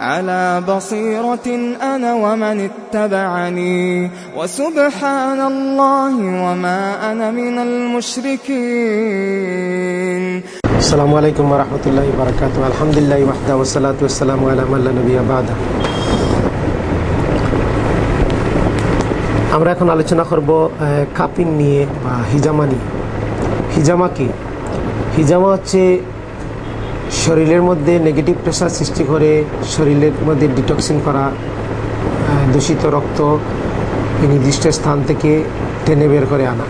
على بصيرة أنا ومن اتبعني وسبحان الله وما أنا من المشركين আসসালামু আলাইকুম রহমতুল্লাহ বারকাত আলহামদুলিল্লাহ ওয়াহদা ওসালাত ওসালাম আলাম আল্লাহ নবী আবাদা আমরা এখন আলোচনা করব কাপিং নিয়ে বা হিজামা নিয়ে হিজামা কি হিজামা হচ্ছে শরীরের মধ্যে নেগেটিভ প্রেশার সৃষ্টি করে, শরীরের মধ্যে ডিটক্সিন করা দূষিত রক্ত নির্দিষ্ট স্থান থেকে টেনে বের করে আনা।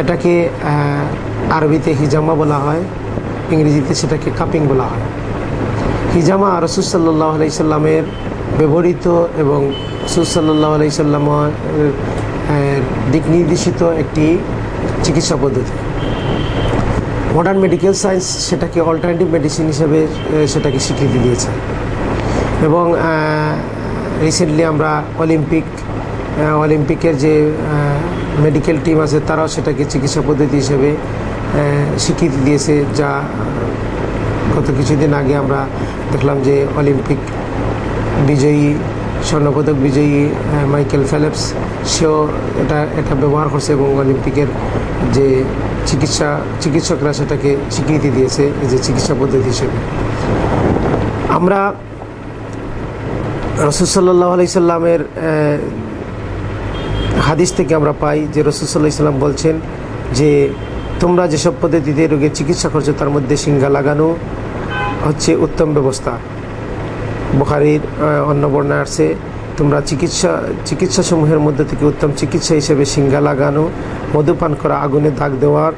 এটাকে আরবিতে হিজামা বলা হয়, ইংরেজিতে সেটাকে কাপিং বলা হয়। হিজামা রসুলসাল্লাহ আলাইসাল্লামের ব্যবহৃত এবং রসুলসাল্লাহ আলাইসাল্লামের দিক নির্দেশিত একটি চিকিৎসা পদ্ধতি। মডার্ন মেডিকেল সায়েন্স সেটাকে অল্টারনেটিভ মেডিসিন হিসেবে সেটাকে স্বীকৃতি দিয়েছে। এবং রিসেন্টলি আমরা অলিম্পিক অলিম্পিকের যে মেডিকেল টিম আছে, তারাও সেটাকে চিকিৎসা পদ্ধতি হিসেবে স্বীকৃতি দিয়েছে, যা গত কিছুদিন আগে আমরা দেখলাম যে অলিম্পিক বিজয়ী, স্বর্ণপদক বিজয়ী মাইকেল ফেলেপস সেও এটা এটা ব্যবহার করছে এবং অলিম্পিকের যে চিকিৎসা, চিকিৎসকরা সেটাকে স্বীকৃতি দিয়েছে যে চিকিৎসা পদ্ধতি হিসেবে। আমরা রসুলসাল্লাহ আলাইসাল্লামের হাদিস থেকে আমরা পাই যে রসুলসাল্লাহ ইসলাম বলছেন যে, তোমরা যেসব পদ্ধতিতে রোগের চিকিৎসা করছ তার মধ্যে সিঙ্গা লাগানো হচ্ছে উত্তম ব্যবস্থা। বুখারির অন্য বর্ণায় আসছে তোমরা চিকিৎসা চিকিৎসা সমূহের মধ্যে থেকে উত্তম চিকিৎসা হিসেবে সিঙ্গা লাগানো মধুপান করা, আগুনে দাগ দেওয়ার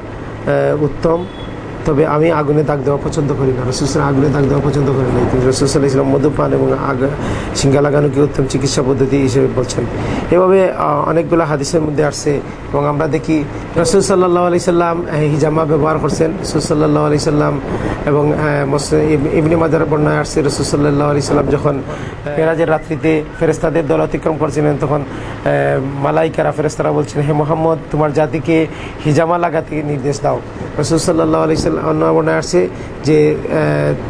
উত্তম। তবে আমি আগুনে দাগ দেওয়া পছন্দ করি না। রসুলাম আগুনে দাগ দেওয়া পছন্দ করি না কিন্তু রসুল্লাহ ইসলাম মধুপান এবং আগ, সিঙ্গা লাগানোকে উত্তম চিকিৎসা পদ্ধতি হিসেবে বলছেন। এভাবে অনেকগুলো হাদিসের মধ্যে আসছে এবং আমরা দেখি রসুল সাল্লাহ আলি সাল্লাম হিজামা ব্যবহার করছেন রসুল সাল্লাহ আলি সাল্লাম এবং ইবনে মাদার বর্ণায় আসছে রসুল সাল্লাহ আলি সাল্লাম যখন ফেরাজের রাত্রিতে ফেরেস্তাদের দল অতিক্রম করছিলেন, তখন মালাইকারা ফেরেস্তারা বলছেন হে মোহাম্মদ, তোমার জাতিকে হিজামা লাগাতে নির্দেশ দাও। রসুল সাল্লাহ আলি সাল্লাম বর্ণায় আসছে যে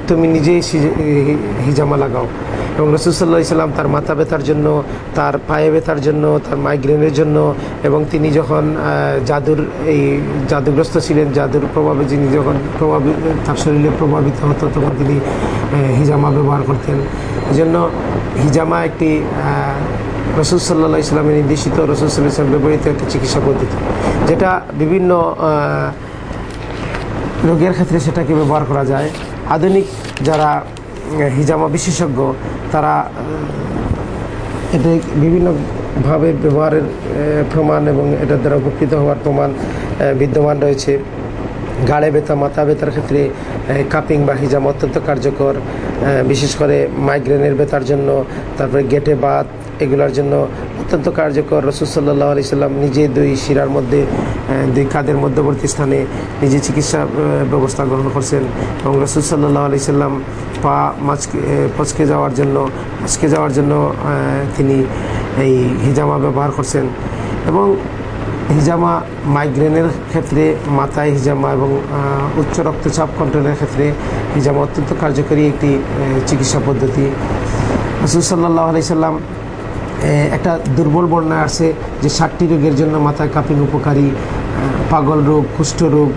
তুমি নিজেই হিজামা লাগাও। এবং রসুলসাল্লাহ ইসলাম তার মাথা ব্যথার জন্য, তার পায়ে ব্যথার জন্য, তার মাইগ্রেনের জন্য, এবং তিনি যখন জাদুর এই জাদুগ্রস্ত ছিলেন, জাদুর প্রভাবে যিনি যখন প্রভাবিত তার শরীরে প্রভাবিত হতো, তখন তিনি হিজামা ব্যবহার করতেন। এই জন্য হিজামা একটি রসুল সাল্লাহ ইসলামের নির্দেশিত, রসুল সাল্লাহ ইসলাম ব্যবহৃত একটি চিকিৎসা পদ্ধতি, যেটা বিভিন্ন রোগের ক্ষেত্রে সেটাকে ব্যবহার করা যায়। আধুনিক যারা হিজামা বিশেষজ্ঞ, তারা এটা বিভিন্নভাবে ব্যবহারের প্রমাণ এবং এটার দ্বারা উপকৃত হওয়ার প্রমাণ বিদ্যমান রয়েছে। গাড়ে ব্যথা, মাথা ব্যথার ক্ষেত্রে কাপিং বা হিজাম অত্যন্ত কার্যকর বিশেষ করে মাইগ্রেনের ব্যথার জন্য, তারপরে গেটে বাত এগুলোর জন্য অত্যন্ত কার্যকর। রসুল সাল্লাহ আলি সাল্লাম নিজে দুই শিরার মধ্যে দুই কাদের মধ্যবর্তী স্থানে নিজে চিকিৎসা ব্যবস্থা গ্রহণ করছেন এবং রসুল সাল্লাহ আলি সাল্লাম পা মাছকে পচকে যাওয়ার জন্য মচকে যাওয়ার জন্য তিনি এই হিজামা ব্যবহার করছেন এবং হিজামা মাইগ্রেনের ক্ষেত্রে, মাথায় হিজামা এবং উচ্চ রক্তচাপ কন্ট্রোলের ক্ষেত্রে হিজামা অত্যন্ত কার্যকরী একটি চিকিৎসা পদ্ধতি। রসুল সাল্লাহ আলি সাল্লাম একটা দুর্বল বর্ণায় আছে যে ষাটটি রোগের জন্য মাথায় কাপিং উপকারী পাগল রোগ, কুষ্ঠ রোগ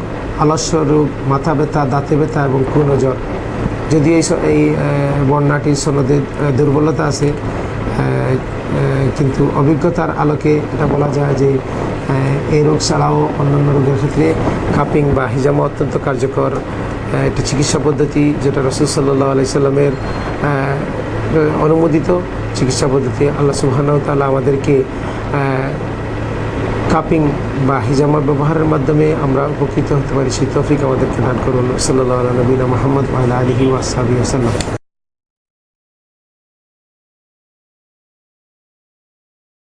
আলস্য রোগ, মাথা ব্যথা, দাঁতে ব্যথা এবং কুনজর যদি এই এই বর্ণাটির সনদে দুর্বলতা আছে কিন্তু অভিজ্ঞতার আলোকে এটা বলা যায় যে এই রোগ ছাড়াও অন্যান্য রোগের ক্ষেত্রে কাপিং বা হিজামা অত্যন্ত কার্যকর। একটি চিকিৎসা পদ্ধতি যেটা রসুল সাল্লাহ আলি সাল্লামের অনুমোদিত। চিকিৎসা পদ্ধতি আল্লাহ সুবহানাহু তালা আমাদেরকে কাপিং বা হিজামা ব্যবহারের মাধ্যমে আমরা উপকৃত হতে পারি। সেই তফিক আমাদেরকে দান করুন। সাল্লাহ নবীনা মোহাম্মদ আলহি ওয়াসাবি আসাল্লাম